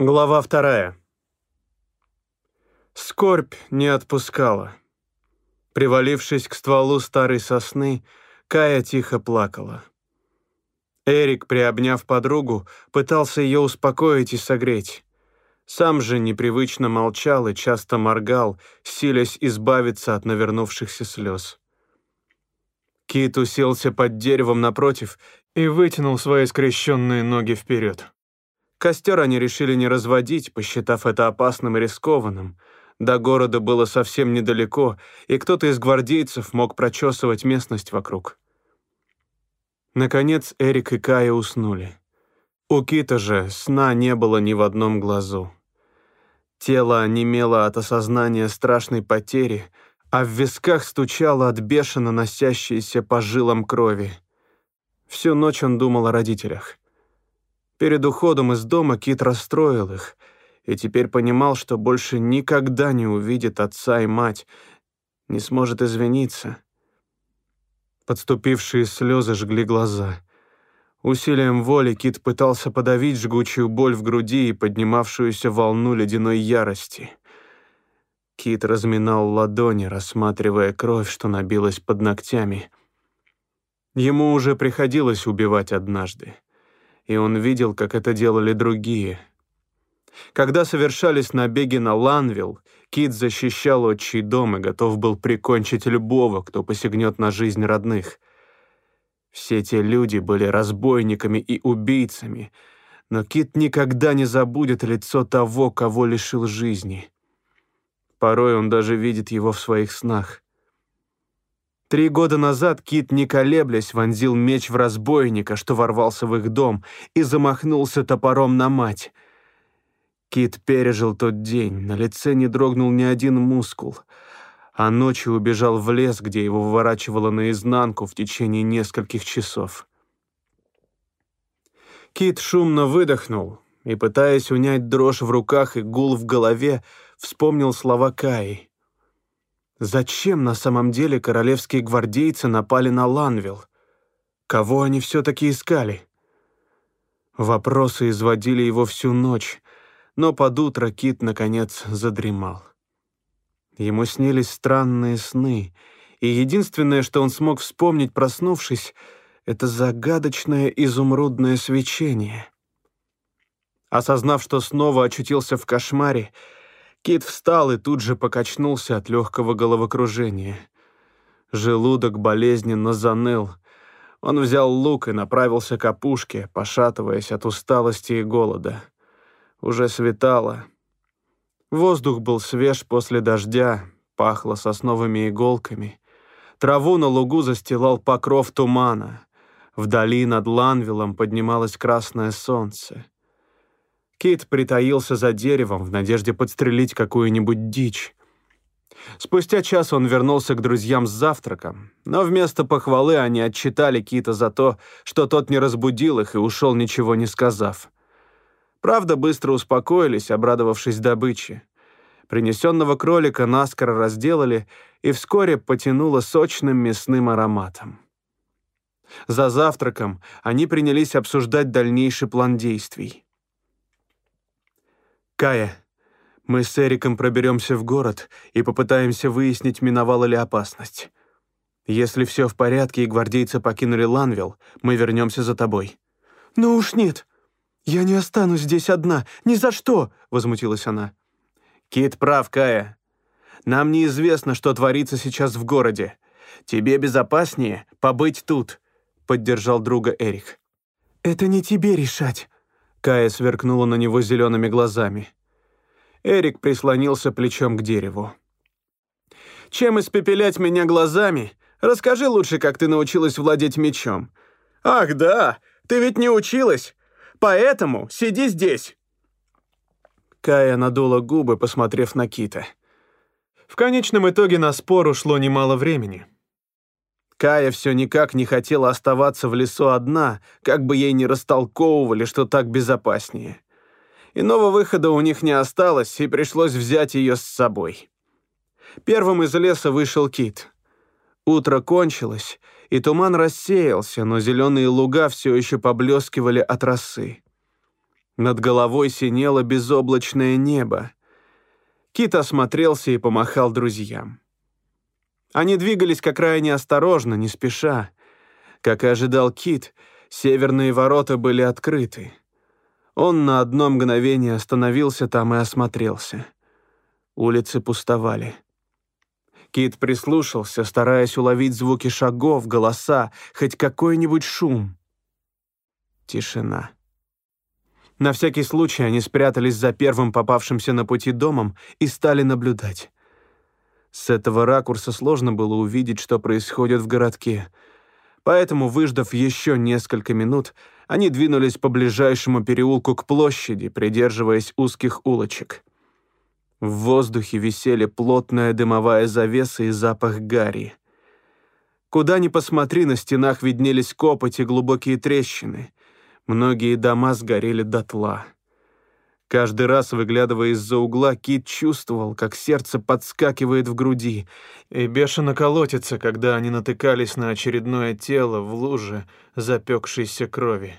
Глава вторая. Скорбь не отпускала. Привалившись к стволу старой сосны, Кая тихо плакала. Эрик, приобняв подругу, пытался ее успокоить и согреть. Сам же непривычно молчал и часто моргал, силясь избавиться от навернувшихся слез. Кит уселся под деревом напротив и вытянул свои скрещенные ноги вперед. Костер они решили не разводить, посчитав это опасным и рискованным. До города было совсем недалеко, и кто-то из гвардейцев мог прочесывать местность вокруг. Наконец Эрик и Кая уснули. У Кита же сна не было ни в одном глазу. Тело онемело от осознания страшной потери, а в висках стучало от бешено носящейся по жилам крови. Всю ночь он думал о родителях. Перед уходом из дома Кит расстроил их и теперь понимал, что больше никогда не увидит отца и мать, не сможет извиниться. Подступившие слезы жгли глаза. Усилием воли Кит пытался подавить жгучую боль в груди и поднимавшуюся волну ледяной ярости. Кит разминал ладони, рассматривая кровь, что набилась под ногтями. Ему уже приходилось убивать однажды и он видел, как это делали другие. Когда совершались набеги на Ланвилл, Кит защищал отчий дом и готов был прикончить любого, кто посягнет на жизнь родных. Все те люди были разбойниками и убийцами, но Кит никогда не забудет лицо того, кого лишил жизни. Порой он даже видит его в своих снах. Три года назад Кит, не колеблясь, вонзил меч в разбойника, что ворвался в их дом, и замахнулся топором на мать. Кит пережил тот день, на лице не дрогнул ни один мускул, а ночью убежал в лес, где его выворачивало наизнанку в течение нескольких часов. Кит шумно выдохнул и, пытаясь унять дрожь в руках и гул в голове, вспомнил слова Каи — Зачем на самом деле королевские гвардейцы напали на Ланвилл? Кого они все-таки искали? Вопросы изводили его всю ночь, но под утро Кит, наконец, задремал. Ему снились странные сны, и единственное, что он смог вспомнить, проснувшись, это загадочное изумрудное свечение. Осознав, что снова очутился в кошмаре, Кит встал и тут же покачнулся от легкого головокружения. Желудок болезненно заныл. Он взял лук и направился к опушке, пошатываясь от усталости и голода. Уже светало. Воздух был свеж после дождя, пахло сосновыми иголками. Траву на лугу застилал покров тумана. Вдали над Ланвиллом поднималось красное солнце. Кит притаился за деревом в надежде подстрелить какую-нибудь дичь. Спустя час он вернулся к друзьям с завтраком, но вместо похвалы они отчитали Кита за то, что тот не разбудил их и ушел, ничего не сказав. Правда, быстро успокоились, обрадовавшись добыче. Принесенного кролика наскоро разделали, и вскоре потянуло сочным мясным ароматом. За завтраком они принялись обсуждать дальнейший план действий. «Кая, мы с Эриком проберемся в город и попытаемся выяснить, миновала ли опасность. Если все в порядке и гвардейцы покинули Ланвилл, мы вернемся за тобой». «Ну уж нет. Я не останусь здесь одна. Ни за что!» — возмутилась она. «Кит прав, Кая. Нам неизвестно, что творится сейчас в городе. Тебе безопаснее побыть тут», — поддержал друга Эрик. «Это не тебе решать», Кая сверкнула на него зелеными глазами. Эрик прислонился плечом к дереву. «Чем испепелять меня глазами? Расскажи лучше, как ты научилась владеть мечом». «Ах, да! Ты ведь не училась! Поэтому сиди здесь!» Кая надула губы, посмотрев на Кита. В конечном итоге на спор ушло немало времени. Кая все никак не хотела оставаться в лесу одна, как бы ей не растолковывали, что так безопаснее. Иного выхода у них не осталось, и пришлось взять ее с собой. Первым из леса вышел Кит. Утро кончилось, и туман рассеялся, но зеленые луга все еще поблескивали от росы. Над головой синело безоблачное небо. Кит осмотрелся и помахал друзьям. Они двигались как крайне осторожно, не спеша. Как и ожидал Кит, северные ворота были открыты. Он на одно мгновение остановился там и осмотрелся. Улицы пустовали. Кит прислушался, стараясь уловить звуки шагов, голоса, хоть какой-нибудь шум. Тишина. На всякий случай они спрятались за первым попавшимся на пути домом и стали наблюдать. С этого ракурса сложно было увидеть, что происходит в городке. Поэтому, выждав еще несколько минут, они двинулись по ближайшему переулку к площади, придерживаясь узких улочек. В воздухе висели плотная дымовая завеса и запах гари. Куда ни посмотри, на стенах виднелись копоть и глубокие трещины. Многие дома сгорели дотла. Каждый раз, выглядывая из-за угла, Кит чувствовал, как сердце подскакивает в груди и бешено колотится, когда они натыкались на очередное тело в луже запекшейся крови.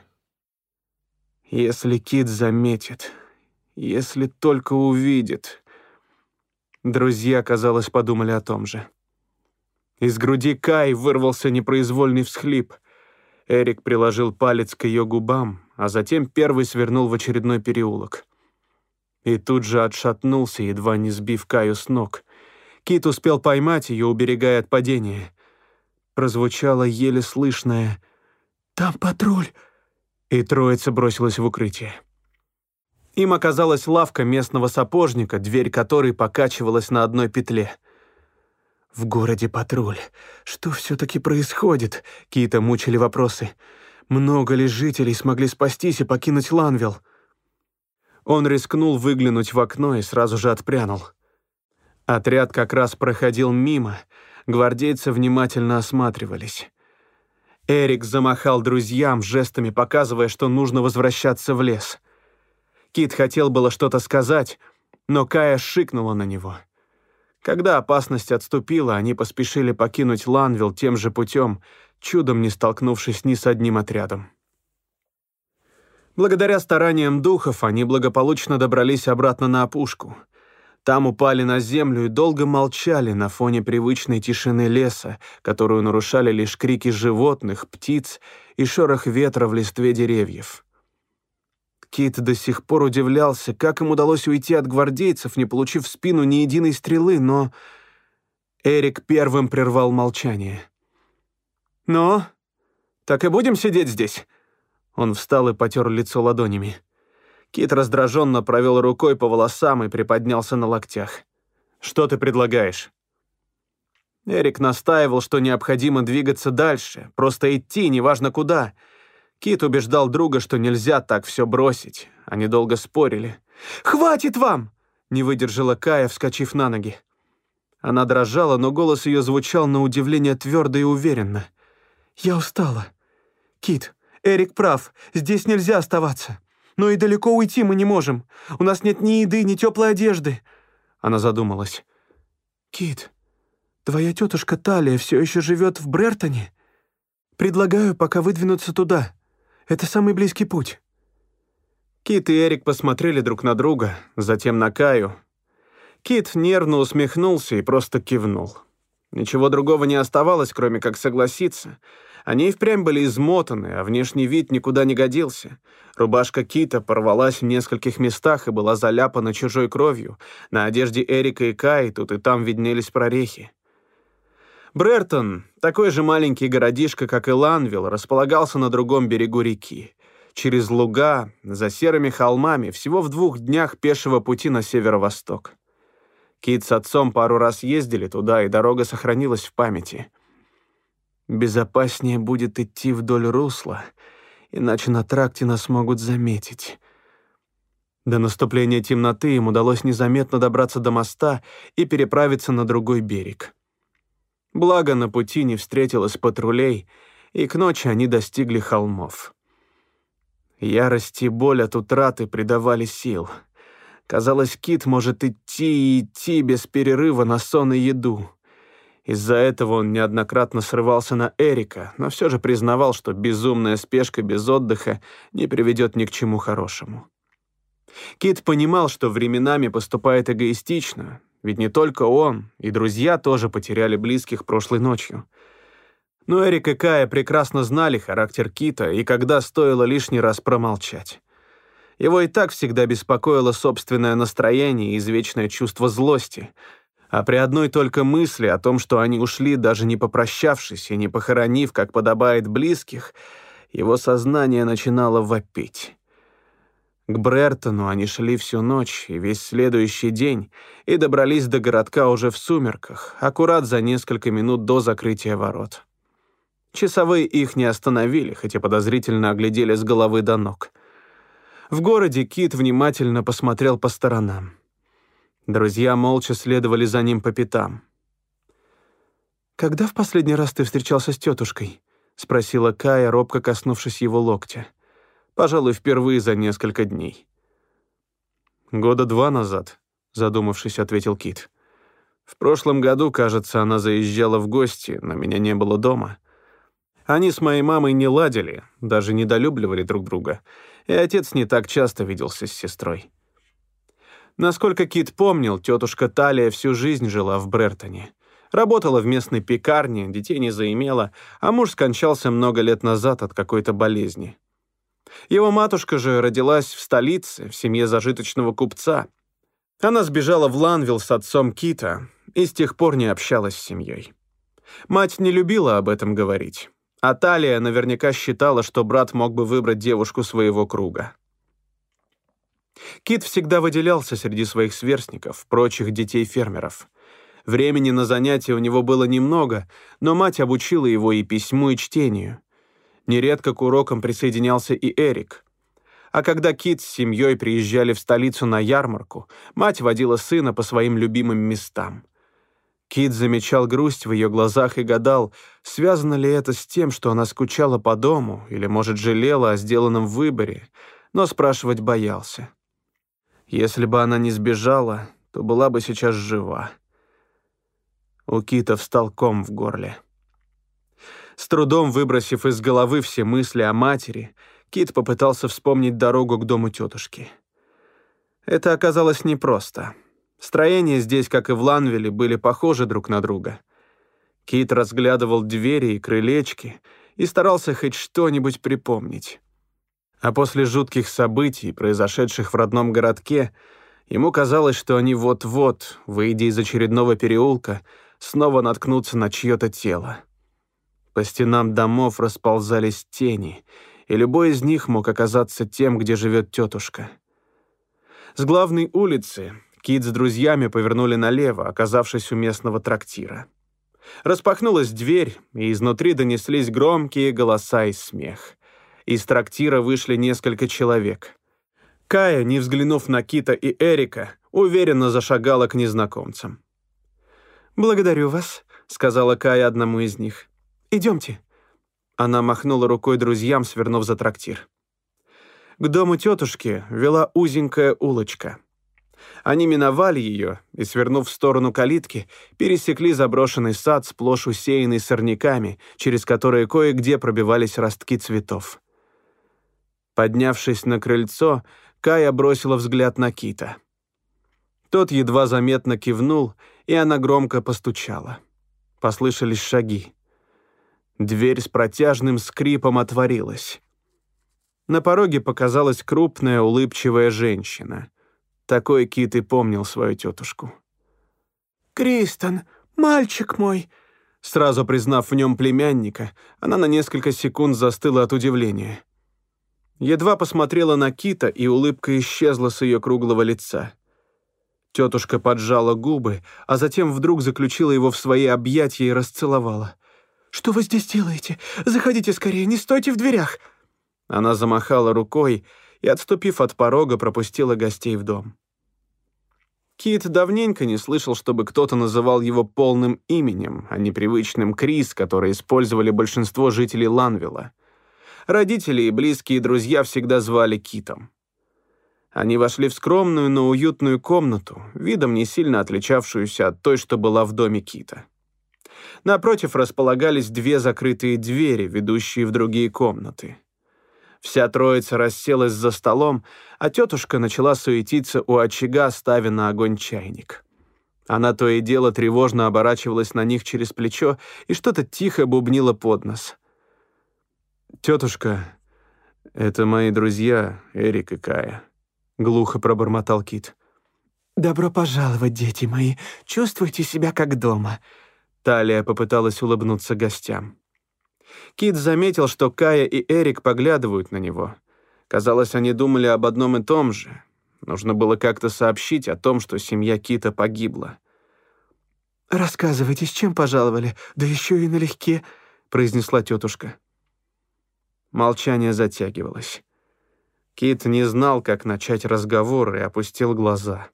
Если Кит заметит, если только увидит. Друзья, казалось, подумали о том же. Из груди Кай вырвался непроизвольный всхлип — Эрик приложил палец к ее губам, а затем первый свернул в очередной переулок. И тут же отшатнулся, едва не сбив Каю с ног. Кит успел поймать ее, уберегая от падения. Прозвучало еле слышное «Там патруль!» и троица бросилась в укрытие. Им оказалась лавка местного сапожника, дверь которой покачивалась на одной петле — в городе патруль. Что все-таки происходит? Кита мучили вопросы. Много ли жителей смогли спастись и покинуть Ланвилл? Он рискнул выглянуть в окно и сразу же отпрянул. Отряд как раз проходил мимо, гвардейцы внимательно осматривались. Эрик замахал друзьям, жестами показывая, что нужно возвращаться в лес. Кит хотел было что-то сказать, но Кая шикнула на него — когда опасность отступила, они поспешили покинуть Ланвилл тем же путем, чудом не столкнувшись ни с одним отрядом. Благодаря стараниям духов они благополучно добрались обратно на опушку. Там упали на землю и долго молчали на фоне привычной тишины леса, которую нарушали лишь крики животных, птиц и шорох ветра в листве деревьев. Кит до сих пор удивлялся, как им удалось уйти от гвардейцев, не получив в спину ни единой стрелы, но... Эрик первым прервал молчание. «Ну, так и будем сидеть здесь?» Он встал и потер лицо ладонями. Кит раздраженно провел рукой по волосам и приподнялся на локтях. «Что ты предлагаешь?» Эрик настаивал, что необходимо двигаться дальше, просто идти, неважно куда — Кит убеждал друга, что нельзя так все бросить. Они долго спорили. «Хватит вам!» — не выдержала Кая, вскочив на ноги. Она дрожала, но голос ее звучал на удивление твердо и уверенно. «Я устала. Кит, Эрик прав, здесь нельзя оставаться. Но и далеко уйти мы не можем. У нас нет ни еды, ни теплой одежды». Она задумалась. «Кит, твоя тетушка Талия все еще живет в Брертоне? Предлагаю пока выдвинуться туда. Это самый близкий путь». Кит и Эрик посмотрели друг на друга, затем на Каю. Кит нервно усмехнулся и просто кивнул. Ничего другого не оставалось, кроме как согласиться. Они и впрямь были измотаны, а внешний вид никуда не годился. Рубашка Кита порвалась в нескольких местах и была заляпана чужой кровью. На одежде Эрика и Каи тут и там виднелись прорехи. Брертон, такой же маленький городишко, как и Ланвилл, располагался на другом берегу реки. Через луга, за серыми холмами, всего в двух днях пешего пути на северо-восток. Кит с отцом пару раз ездили туда, и дорога сохранилась в памяти. Безопаснее будет идти вдоль русла, иначе на тракте нас могут заметить. До наступления темноты им удалось незаметно добраться до моста и переправиться на другой берег. Благо, на пути не встретилось патрулей, и к ночи они достигли холмов. Ярость и боль от утраты придавали сил. Казалось, Кит может идти и идти без перерыва на сон и еду. Из-за этого он неоднократно срывался на Эрика, но все же признавал, что безумная спешка без отдыха не приведет ни к чему хорошему. Кит понимал, что временами поступает эгоистично, ведь не только он, и друзья тоже потеряли близких прошлой ночью. Но Эрик и Кая прекрасно знали характер Кита и когда стоило лишний раз промолчать. Его и так всегда беспокоило собственное настроение и извечное чувство злости, а при одной только мысли о том, что они ушли, даже не попрощавшись и не похоронив, как подобает близких, его сознание начинало вопить. К Брертону они шли всю ночь и весь следующий день и добрались до городка уже в сумерках, аккурат за несколько минут до закрытия ворот. Часовые их не остановили, хотя подозрительно оглядели с головы до ног. В городе Кит внимательно посмотрел по сторонам. Друзья молча следовали за ним по пятам. «Когда в последний раз ты встречался с тетушкой?» — спросила Кая, робко коснувшись его локтя. Пожалуй, впервые за несколько дней. «Года два назад», — задумавшись, ответил Кит. «В прошлом году, кажется, она заезжала в гости, но меня не было дома. Они с моей мамой не ладили, даже недолюбливали друг друга, и отец не так часто виделся с сестрой. Насколько Кит помнил, тетушка Талия всю жизнь жила в Брертоне. Работала в местной пекарне, детей не заимела, а муж скончался много лет назад от какой-то болезни. Его матушка же родилась в столице, в семье зажиточного купца. Она сбежала в Ланвилл с отцом Кита и с тех пор не общалась с семьей. Мать не любила об этом говорить. А Талия наверняка считала, что брат мог бы выбрать девушку своего круга. Кит всегда выделялся среди своих сверстников, прочих детей фермеров. Времени на занятия у него было немного, но мать обучила его и письму, и чтению. Нередко к урокам присоединялся и Эрик. А когда Кит с семьей приезжали в столицу на ярмарку, мать водила сына по своим любимым местам. Кит замечал грусть в ее глазах и гадал, связано ли это с тем, что она скучала по дому или, может, жалела о сделанном выборе, но спрашивать боялся. Если бы она не сбежала, то была бы сейчас жива. У Кита встал ком в горле. С трудом выбросив из головы все мысли о матери, Кит попытался вспомнить дорогу к дому тетушки. Это оказалось непросто. Строения здесь, как и в Ланвиле, были похожи друг на друга. Кит разглядывал двери и крылечки и старался хоть что-нибудь припомнить. А после жутких событий, произошедших в родном городке, ему казалось, что они вот-вот, выйдя из очередного переулка, снова наткнутся на чье-то тело. По стенам домов расползались тени, и любой из них мог оказаться тем, где живет тетушка. С главной улицы Кит с друзьями повернули налево, оказавшись у местного трактира. Распахнулась дверь, и изнутри донеслись громкие голоса и смех. Из трактира вышли несколько человек. Кая, не взглянув на Кита и Эрика, уверенно зашагала к незнакомцам. «Благодарю вас», — сказала Кая одному из них. Идемте». Она махнула рукой друзьям, свернув за трактир. К дому тетушки вела узенькая улочка. Они миновали ее и, свернув в сторону калитки, пересекли заброшенный сад, сплошь усеянный сорняками, через которые кое-где пробивались ростки цветов. Поднявшись на крыльцо, Кая бросила взгляд на Кита. Тот едва заметно кивнул, и она громко постучала. Послышались шаги. Дверь с протяжным скрипом отворилась. На пороге показалась крупная улыбчивая женщина. Такой Кит и помнил свою тетушку. «Кристен, мальчик мой!» Сразу признав в нем племянника, она на несколько секунд застыла от удивления. Едва посмотрела на Кита, и улыбка исчезла с ее круглого лица. Тетушка поджала губы, а затем вдруг заключила его в свои объятия и расцеловала. «Что вы здесь делаете? Заходите скорее, не стойте в дверях!» Она замахала рукой и, отступив от порога, пропустила гостей в дом. Кит давненько не слышал, чтобы кто-то называл его полным именем, а не привычным Крис, который использовали большинство жителей Ланвилла. Родители и близкие друзья всегда звали Китом. Они вошли в скромную, но уютную комнату, видом не сильно отличавшуюся от той, что была в доме Кита. Напротив располагались две закрытые двери, ведущие в другие комнаты. Вся троица расселась за столом, а тетушка начала суетиться у очага, ставя на огонь чайник. Она то и дело тревожно оборачивалась на них через плечо и что-то тихо бубнила под нос. «Тетушка, это мои друзья Эрик и Кая», — глухо пробормотал Кит. «Добро пожаловать, дети мои. Чувствуйте себя как дома». Талия попыталась улыбнуться гостям. Кит заметил, что Кая и Эрик поглядывают на него. Казалось, они думали об одном и том же. Нужно было как-то сообщить о том, что семья Кита погибла. «Рассказывайте, с чем пожаловали, да еще и налегке», — произнесла тетушка. Молчание затягивалось. Кит не знал, как начать разговор, и опустил глаза.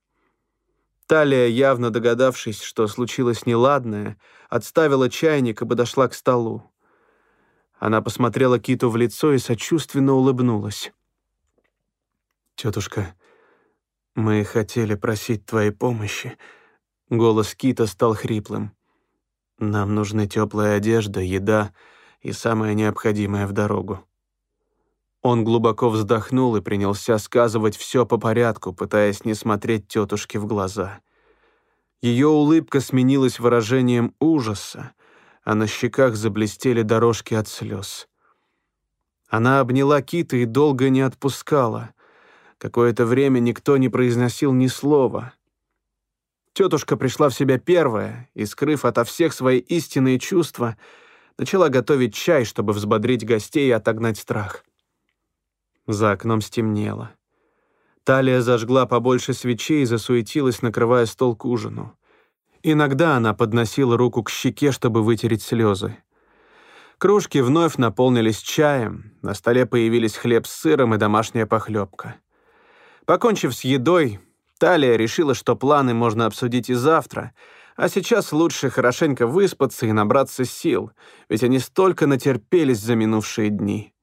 Талия, явно догадавшись, что случилось неладное, отставила чайник и подошла к столу. Она посмотрела Киту в лицо и сочувственно улыбнулась. «Тетушка, мы хотели просить твоей помощи». Голос Кита стал хриплым. «Нам нужны теплая одежда, еда и самое необходимое в дорогу». Он глубоко вздохнул и принялся сказывать все по порядку, пытаясь не смотреть тетушке в глаза. Ее улыбка сменилась выражением ужаса, а на щеках заблестели дорожки от слез. Она обняла Кита и долго не отпускала. Какое-то время никто не произносил ни слова. Тетушка пришла в себя первая и, скрыв ото всех свои истинные чувства, начала готовить чай, чтобы взбодрить гостей и отогнать страх. За окном стемнело. Талия зажгла побольше свечей и засуетилась, накрывая стол к ужину. Иногда она подносила руку к щеке, чтобы вытереть слезы. Кружки вновь наполнились чаем, на столе появились хлеб с сыром и домашняя похлебка. Покончив с едой, Талия решила, что планы можно обсудить и завтра, а сейчас лучше хорошенько выспаться и набраться сил, ведь они столько натерпелись за минувшие дни.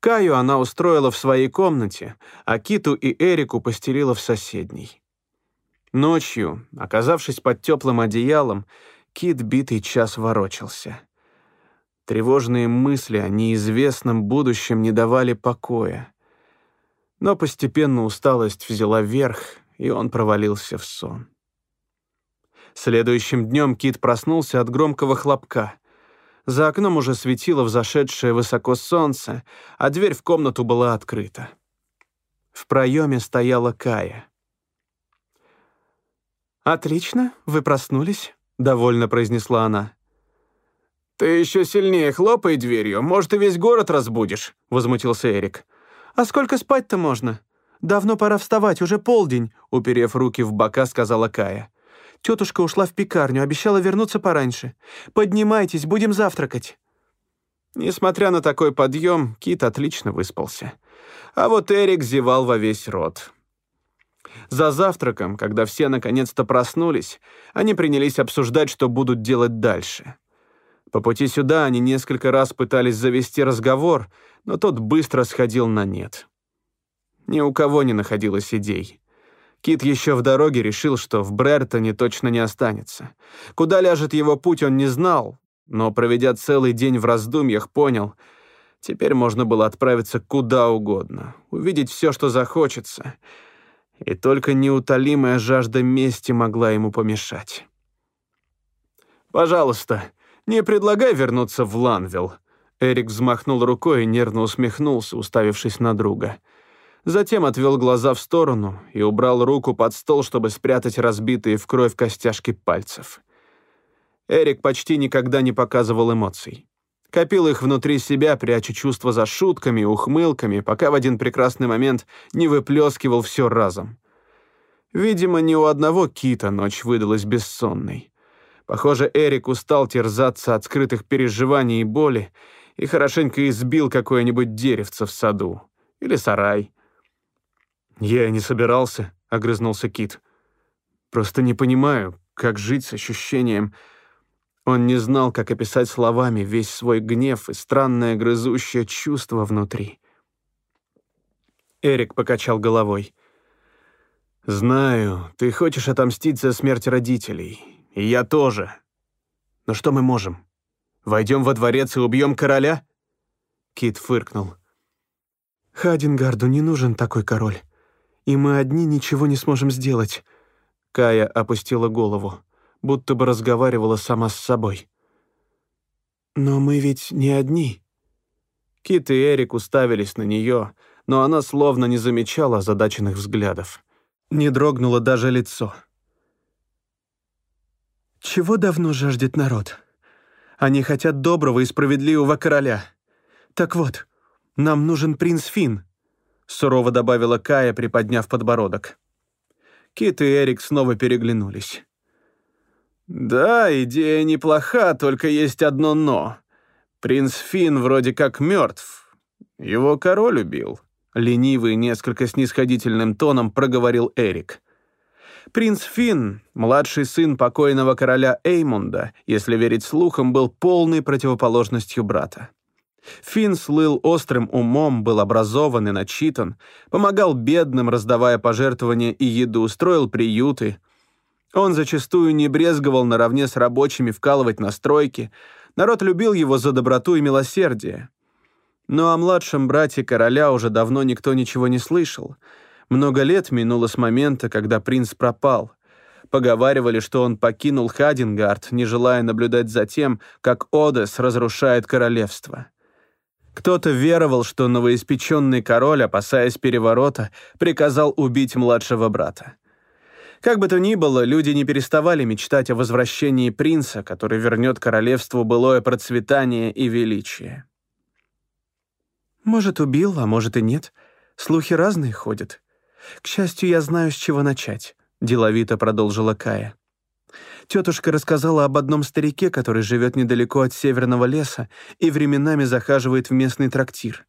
Каю она устроила в своей комнате, а Киту и Эрику постелила в соседней. Ночью, оказавшись под теплым одеялом, Кит битый час ворочался. Тревожные мысли о неизвестном будущем не давали покоя. Но постепенно усталость взяла верх, и он провалился в сон. Следующим днем Кит проснулся от громкого хлопка. За окном уже светило взошедшее высоко солнце, а дверь в комнату была открыта. В проеме стояла Кая — «Отлично, вы проснулись», — довольно произнесла она. «Ты еще сильнее хлопай дверью, может, и весь город разбудишь», — возмутился Эрик. «А сколько спать-то можно? Давно пора вставать, уже полдень», — уперев руки в бока, сказала Кая. «Тетушка ушла в пекарню, обещала вернуться пораньше. Поднимайтесь, будем завтракать». Несмотря на такой подъем, Кит отлично выспался. А вот Эрик зевал во весь рот. За завтраком, когда все наконец-то проснулись, они принялись обсуждать, что будут делать дальше. По пути сюда они несколько раз пытались завести разговор, но тот быстро сходил на нет. Ни у кого не находилось идей. Кит еще в дороге решил, что в Брертоне точно не останется. Куда ляжет его путь, он не знал, но, проведя целый день в раздумьях, понял, теперь можно было отправиться куда угодно, увидеть все, что захочется — и только неутолимая жажда мести могла ему помешать. «Пожалуйста, не предлагай вернуться в Ланвилл», Эрик взмахнул рукой и нервно усмехнулся, уставившись на друга. Затем отвел глаза в сторону и убрал руку под стол, чтобы спрятать разбитые в кровь костяшки пальцев. Эрик почти никогда не показывал эмоций. Копил их внутри себя, пряча чувства за шутками и ухмылками, пока в один прекрасный момент не выплескивал все разом. Видимо, ни у одного кита ночь выдалась бессонной. Похоже, Эрик устал терзаться от скрытых переживаний и боли и хорошенько избил какое-нибудь деревце в саду. Или сарай. «Я и не собирался», — огрызнулся Кит. «Просто не понимаю, как жить с ощущением...» Он не знал, как описать словами весь свой гнев и странное грызущее чувство внутри. Эрик покачал головой. «Знаю, ты хочешь отомстить за смерть родителей. И я тоже. Но что мы можем? Войдем во дворец и убьем короля?» Кит фыркнул. Хадингарду не нужен такой король. И мы одни ничего не сможем сделать. Кая опустила голову, будто бы разговаривала сама с собой. Но мы ведь не одни. Кит и Эрик уставились на нее, но она словно не замечала озадаченных взглядов. Не дрогнуло даже лицо. Чего давно жаждет народ? Они хотят доброго и справедливого короля. Так вот, нам нужен принц Фин, сурово добавила Кая, приподняв подбородок. Кит и Эрик снова переглянулись. «Да, идея неплоха, только есть одно «но». Принц Фин вроде как мертв. Его король убил». Ленивый, несколько снисходительным тоном проговорил Эрик. Принц Фин, младший сын покойного короля Эймунда, если верить слухам, был полной противоположностью брата. Фин слыл острым умом, был образован и начитан, помогал бедным, раздавая пожертвования и еду, строил приюты. Он зачастую не брезговал наравне с рабочими вкалывать на стройке. Народ любил его за доброту и милосердие. Но о младшем брате короля уже давно никто ничего не слышал — много лет минуло с момента, когда принц пропал. Поговаривали, что он покинул Хадингард, не желая наблюдать за тем, как Одес разрушает королевство. Кто-то веровал, что новоиспеченный король, опасаясь переворота, приказал убить младшего брата. Как бы то ни было, люди не переставали мечтать о возвращении принца, который вернет королевству былое процветание и величие. «Может, убил, а может и нет. Слухи разные ходят», «К счастью, я знаю, с чего начать», — деловито продолжила Кая. Тетушка рассказала об одном старике, который живет недалеко от северного леса и временами захаживает в местный трактир.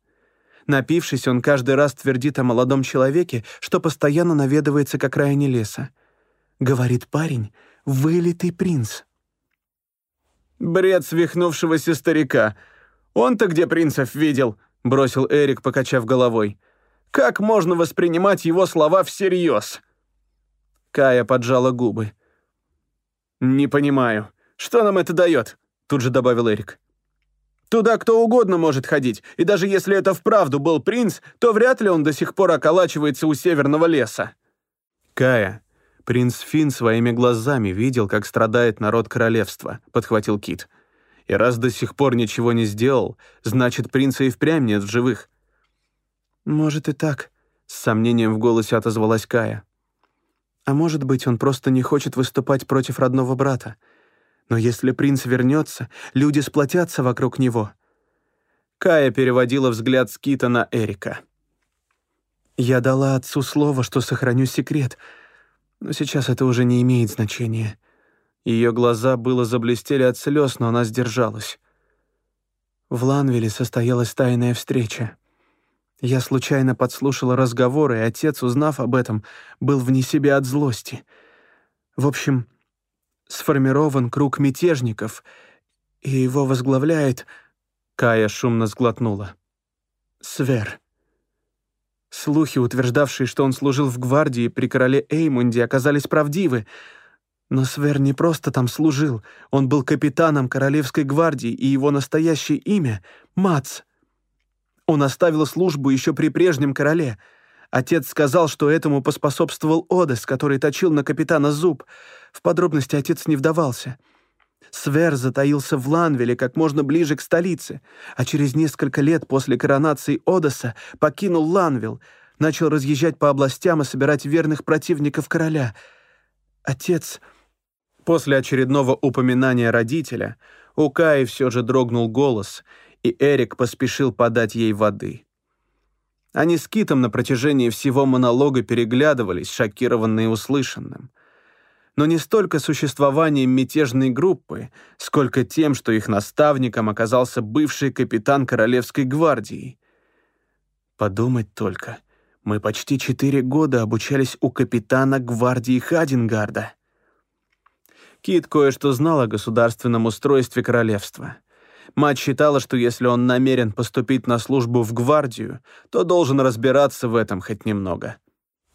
Напившись, он каждый раз твердит о молодом человеке, что постоянно наведывается к окраине леса. Говорит парень, вылитый принц. «Бред свихнувшегося старика. Он-то где принцев видел?» — бросил Эрик, покачав головой. Как можно воспринимать его слова всерьез?» Кая поджала губы. «Не понимаю. Что нам это дает?» Тут же добавил Эрик. «Туда кто угодно может ходить, и даже если это вправду был принц, то вряд ли он до сих пор околачивается у северного леса». «Кая, принц Фин своими глазами видел, как страдает народ королевства», — подхватил Кит. «И раз до сих пор ничего не сделал, значит, принца и впрямь нет в живых. «Может и так», — с сомнением в голосе отозвалась Кая. «А может быть, он просто не хочет выступать против родного брата. Но если принц вернется, люди сплотятся вокруг него». Кая переводила взгляд с Кита на Эрика. «Я дала отцу слово, что сохраню секрет, но сейчас это уже не имеет значения». Ее глаза было заблестели от слез, но она сдержалась. В Ланвиле состоялась тайная встреча. Я случайно подслушала разговоры, и отец, узнав об этом, был вне себя от злости. В общем, сформирован круг мятежников, и его возглавляет... Кая шумно сглотнула. Свер. Слухи, утверждавшие, что он служил в гвардии при короле Эймунде, оказались правдивы. Но Свер не просто там служил, он был капитаном королевской гвардии, и его настоящее имя — Мац — он оставил службу еще при прежнем короле. Отец сказал, что этому поспособствовал Одес, который точил на капитана зуб. В подробности отец не вдавался. Свер затаился в Ланвеле как можно ближе к столице, а через несколько лет после коронации Одесса покинул Ланвел, начал разъезжать по областям и собирать верных противников короля. Отец... После очередного упоминания родителя у Каи все же дрогнул голос, и Эрик поспешил подать ей воды. Они с Китом на протяжении всего монолога переглядывались, шокированные услышанным. Но не столько существованием мятежной группы, сколько тем, что их наставником оказался бывший капитан Королевской гвардии. Подумать только, мы почти четыре года обучались у капитана гвардии Хадингарда. Кит кое-что знал о государственном устройстве королевства — Мать считала, что если он намерен поступить на службу в гвардию, то должен разбираться в этом хоть немного.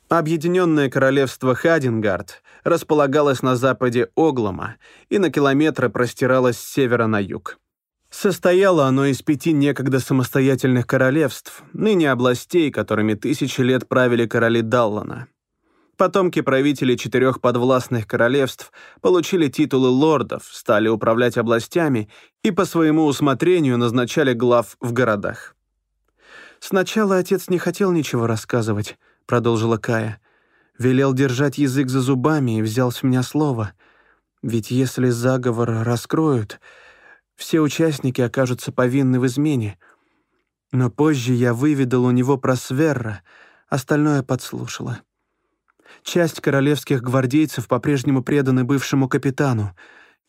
Объединенное королевство Хадингард располагалось на западе Оглома и на километры простиралось с севера на юг. Состояло оно из пяти некогда самостоятельных королевств, ныне областей, которыми тысячи лет правили короли Даллана. Потомки правителей четырех подвластных королевств получили титулы лордов, стали управлять областями и по своему усмотрению назначали глав в городах. «Сначала отец не хотел ничего рассказывать», — продолжила Кая. «Велел держать язык за зубами и взял с меня слово. Ведь если заговор раскроют, все участники окажутся повинны в измене. Но позже я выведал у него про Сверра, остальное подслушала. Часть королевских гвардейцев по-прежнему преданы бывшему капитану.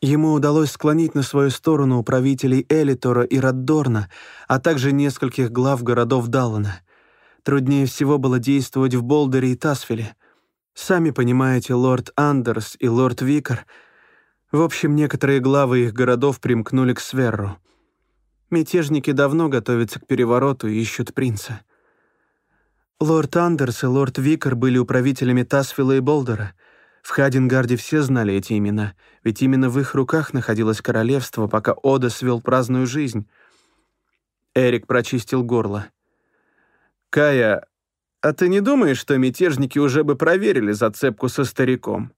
Ему удалось склонить на свою сторону управителей Элитора и Раддорна, а также нескольких глав городов Даллана. Труднее всего было действовать в Болдере и Тасфеле. Сами понимаете, лорд Андерс и лорд Викар — в общем, некоторые главы их городов примкнули к Сверру. Мятежники давно готовятся к перевороту и ищут принца. Лорд Андерс и лорд Викар были управителями Тасфила и Болдера. В Хадингарде все знали эти имена, ведь именно в их руках находилось королевство, пока Ода свел праздную жизнь. Эрик прочистил горло. «Кая, а ты не думаешь, что мятежники уже бы проверили зацепку со стариком?»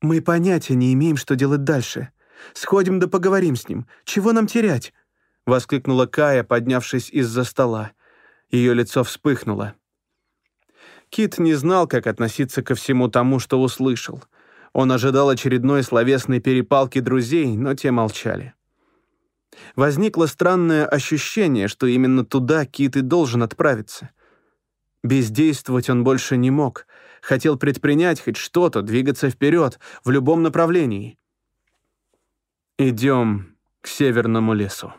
Мы понятия не имеем, что делать дальше. Сходим да поговорим с ним. Чего нам терять?» — воскликнула Кая, поднявшись из-за стола. Ее лицо вспыхнуло. Кит не знал, как относиться ко всему тому, что услышал. Он ожидал очередной словесной перепалки друзей, но те молчали. Возникло странное ощущение, что именно туда Кит и должен отправиться. Бездействовать он больше не мог, хотел предпринять хоть что-то, двигаться вперед, в любом направлении. «Идем к северному лесу».